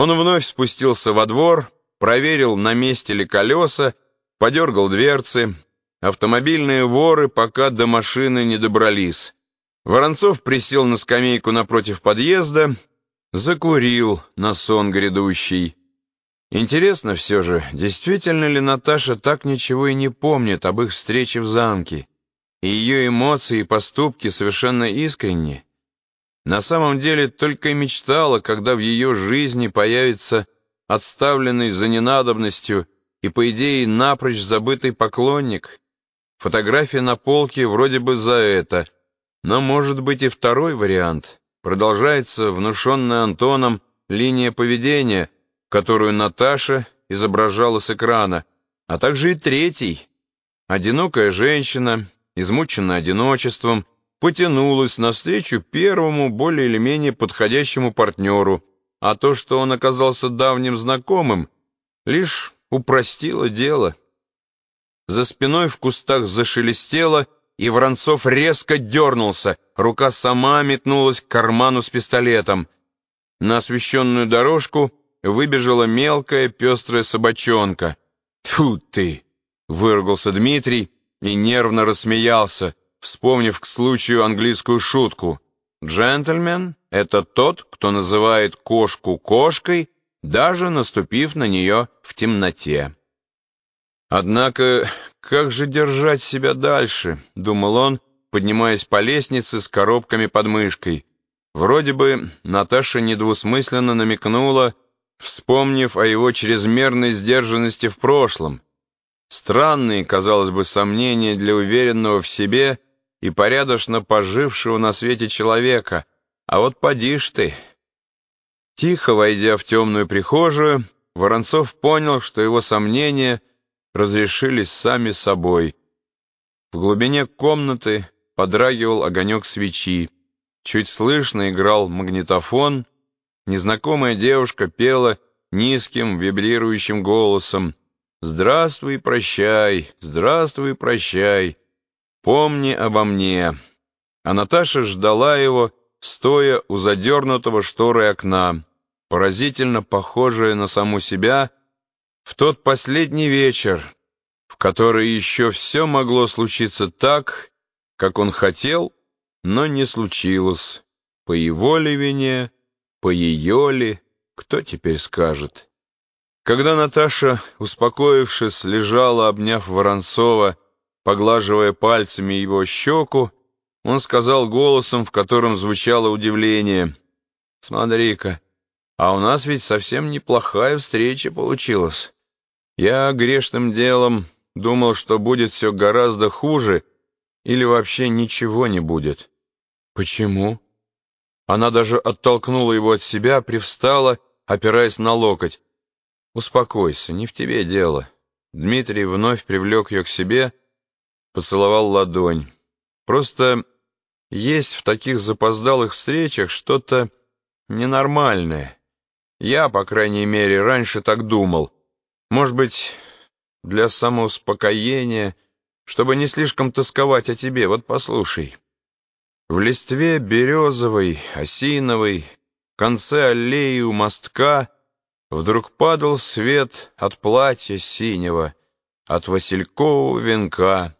Он вновь спустился во двор, проверил, на месте ли колеса, подергал дверцы. Автомобильные воры пока до машины не добрались. Воронцов присел на скамейку напротив подъезда, закурил на сон грядущий. Интересно все же, действительно ли Наташа так ничего и не помнит об их встрече в замке, и ее эмоции и поступки совершенно искренни? На самом деле только и мечтала, когда в ее жизни появится отставленный за ненадобностью и, по идее, напрочь забытый поклонник. Фотография на полке вроде бы за это, но может быть и второй вариант. Продолжается внушенная Антоном линия поведения, которую Наташа изображала с экрана, а также и третий. Одинокая женщина, измученная одиночеством, потянулась навстречу первому более или менее подходящему партнеру, а то, что он оказался давним знакомым, лишь упростило дело. За спиной в кустах зашелестело, и Воронцов резко дернулся, рука сама метнулась к карману с пистолетом. На освещенную дорожку выбежала мелкая пестрая собачонка. «Тьфу ты!» — выругался Дмитрий и нервно рассмеялся, вспомнив к случаю английскую шутку. «Джентльмен — это тот, кто называет кошку кошкой, даже наступив на нее в темноте». «Однако, как же держать себя дальше?» — думал он, поднимаясь по лестнице с коробками под мышкой. Вроде бы Наташа недвусмысленно намекнула, вспомнив о его чрезмерной сдержанности в прошлом. Странные, казалось бы, сомнения для уверенного в себе — и порядочно пожившего на свете человека, а вот поди ж ты. Тихо войдя в темную прихожую, Воронцов понял, что его сомнения разрешились сами собой. В глубине комнаты подрагивал огонек свечи, чуть слышно играл магнитофон, незнакомая девушка пела низким вибрирующим голосом «Здравствуй, прощай, здравствуй, прощай». «Помни обо мне». А Наташа ждала его, стоя у задернутого шторы окна, поразительно похожая на саму себя, в тот последний вечер, в который еще все могло случиться так, как он хотел, но не случилось. По его ли вине, по ее ли, кто теперь скажет? Когда Наташа, успокоившись, лежала, обняв Воронцова, Поглаживая пальцами его щеку, он сказал голосом, в котором звучало удивление. «Смотри-ка, а у нас ведь совсем неплохая встреча получилась. Я грешным делом думал, что будет все гораздо хуже или вообще ничего не будет. Почему?» Она даже оттолкнула его от себя, привстала, опираясь на локоть. «Успокойся, не в тебе дело». Дмитрий вновь привлек ее к себе, поцеловал ладонь. Просто есть в таких запоздалых встречах что-то ненормальное. Я, по крайней мере, раньше так думал. Может быть, для самоуспокоения, чтобы не слишком тосковать о тебе. Вот послушай. В листве березовой, осиновой, в конце аллеи у мостка вдруг падал свет от платья синего, от василькового венка.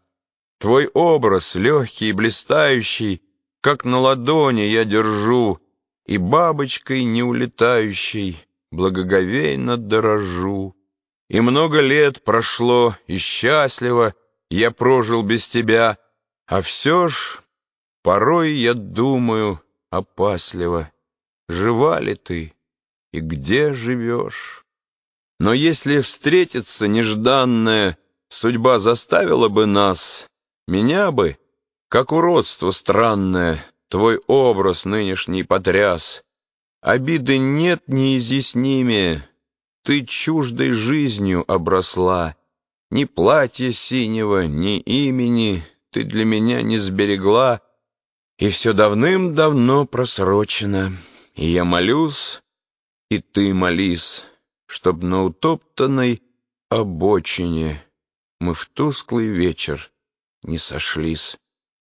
Твой образ, легкий и блистающий, Как на ладони я держу, И бабочкой не улетающей Благоговейно дорожу. И много лет прошло, и счастливо Я прожил без тебя, А все ж порой я думаю опасливо, Жива ли ты и где живешь? Но если встретиться нежданная Судьба заставила бы нас меня бы, как уродство странное, Твой образ нынешний потряс. Обиды нет неизъяснимее, Ты чуждой жизнью обросла. Ни платья синего, ни имени Ты для меня не сберегла, И все давным-давно просрочено. И я молюсь, и ты молись, Чтоб на утоптанной обочине Мы в тусклый вечер не сошлись.